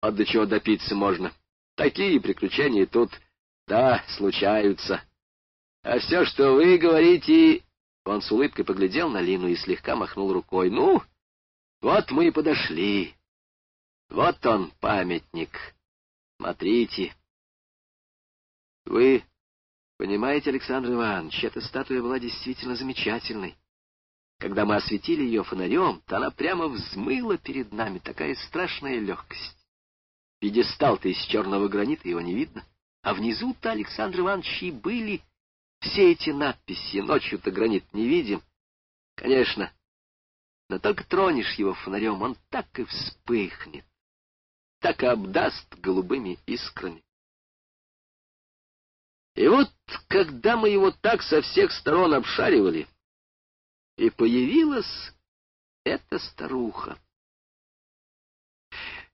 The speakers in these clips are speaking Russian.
от до чего допиться можно. Такие приключения тут, да, случаются. А все, что вы говорите... Он с улыбкой поглядел на Лину и слегка махнул рукой. Ну, вот мы и подошли. Вот он, памятник. Смотрите. Вы понимаете, Александр Иванович, эта статуя была действительно замечательной. Когда мы осветили ее фонарем, то она прямо взмыла перед нами, такая страшная легкость. Пьедестал-то из черного гранита, его не видно. А внизу-то, Александр Иванович, и были все эти надписи. Ночью-то гранит не видим. Конечно, но только тронешь его фонарем, он так и вспыхнет, так и обдаст голубыми искрами. И вот, когда мы его так со всех сторон обшаривали, и появилась эта старуха.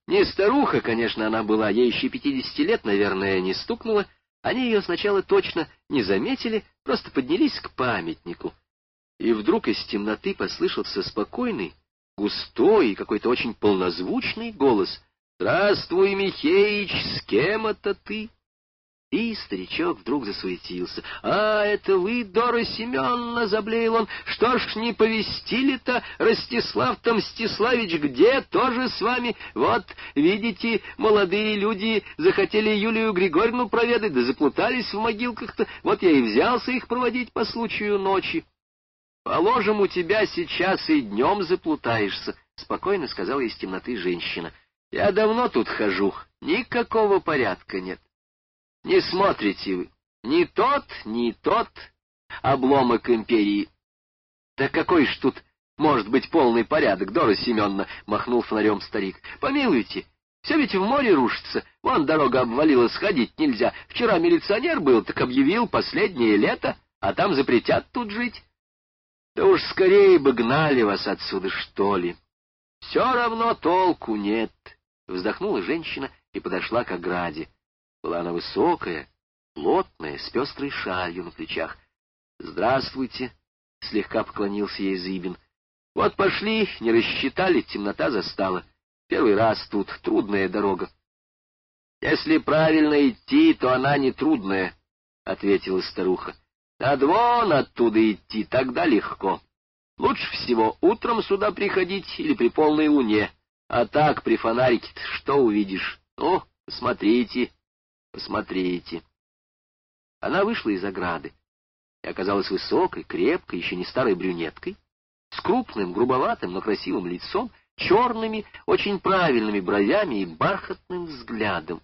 Не старуха, конечно, она была, ей еще пятидесяти лет, наверное, не стукнула. Они ее сначала точно не заметили, просто поднялись к памятнику. И вдруг из темноты послышался спокойный, густой и какой-то очень полнозвучный голос. «Здравствуй, Михеич, с кем это ты?» И старичок вдруг засуетился. «А, это вы, Дора Семеновна!» — заблеял он. «Что ж, не повестили-то, Ростислав-то Мстиславич где? Тоже с вами? Вот, видите, молодые люди захотели Юлию Григорьевну проведать, да заплутались в могилках-то. Вот я и взялся их проводить по случаю ночи». «Положим, у тебя сейчас и днем заплутаешься», — спокойно сказала из темноты женщина. «Я давно тут хожу, никакого порядка нет». Не смотрите вы. Ни тот, ни тот обломок империи. Да какой ж тут может быть полный порядок, Дора Семеновна, — махнул фонарем старик. Помилуйте, все ведь в море рушится. Вон дорога обвалилась, сходить нельзя. Вчера милиционер был, так объявил последнее лето, а там запретят тут жить. Да уж скорее бы гнали вас отсюда, что ли. Все равно толку нет, — вздохнула женщина и подошла к ограде. Была она высокая, плотная, с пестрой шалью на плечах. «Здравствуйте!» — слегка поклонился ей Зыбин. «Вот пошли, не рассчитали, темнота застала. Первый раз тут трудная дорога». «Если правильно идти, то она не трудная», — ответила старуха. «Надо вон оттуда идти, тогда легко. Лучше всего утром сюда приходить или при полной луне, а так при фонарике что увидишь? Ну, смотрите, Посмотрите. Она вышла из ограды и оказалась высокой, крепкой, еще не старой брюнеткой, с крупным, грубоватым, но красивым лицом, черными, очень правильными бровями и бархатным взглядом.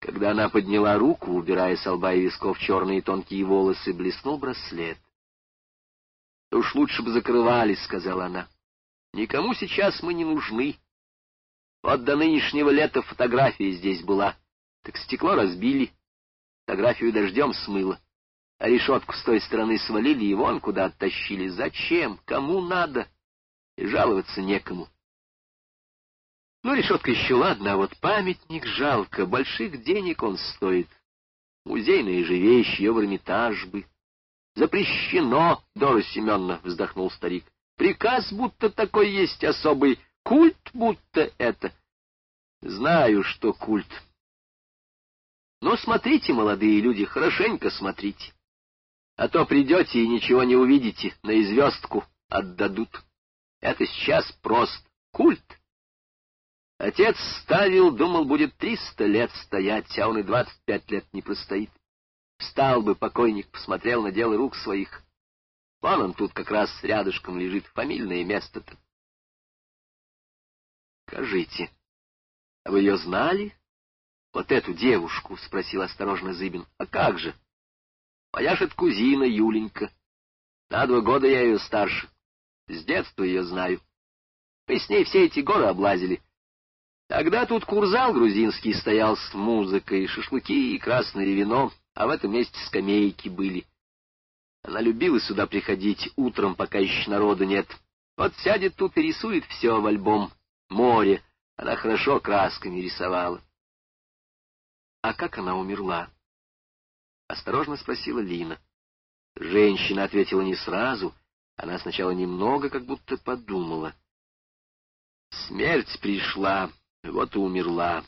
Когда она подняла руку, убирая с лба и висков черные тонкие волосы, блеснул браслет. — Уж лучше бы закрывались, — сказала она. — Никому сейчас мы не нужны. Вот до нынешнего лета фотография здесь была. Так стекло разбили, фотографию дождем смыло, а решетку с той стороны свалили и вон куда оттащили. Зачем? Кому надо? И жаловаться некому. Ну, решетка еще ладно, а вот памятник жалко, больших денег он стоит. Музейная же вещь, ее в Эрмитаж бы. Запрещено, Дора Семеновна, вздохнул старик. Приказ будто такой есть особый, культ будто это. Знаю, что культ, но смотрите, молодые люди, хорошенько смотрите. А то придете и ничего не увидите, на известку отдадут. Это сейчас просто культ. Отец ставил, думал, будет триста лет стоять, а он и двадцать пять лет не простоит. Встал бы покойник, посмотрел на дело рук своих. Вон он тут как раз рядышком лежит, фамильное место-то. Скажите, а вы ее знали? — Вот эту девушку? — спросил осторожно Зыбин. — А как же? — Моя же кузина Юленька. На два года я ее старше. С детства ее знаю. Мы с ней все эти горы облазили. Тогда тут курзал грузинский стоял с музыкой, шашлыки и красное вино, а в этом месте скамейки были. Она любила сюда приходить утром, пока еще народу нет. Вот сядет тут и рисует все в альбом. Море. Она хорошо красками рисовала. А как она умерла? Осторожно спросила Лина. Женщина ответила не сразу. Она сначала немного как будто подумала. Смерть пришла, Вот и умерла.